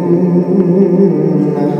إنك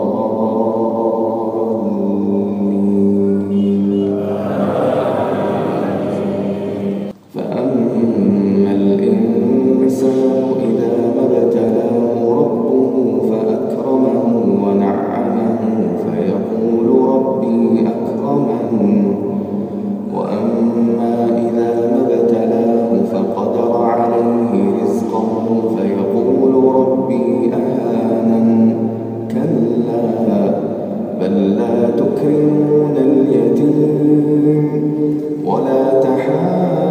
ألا تكرمون اليتيم ولا تحاولون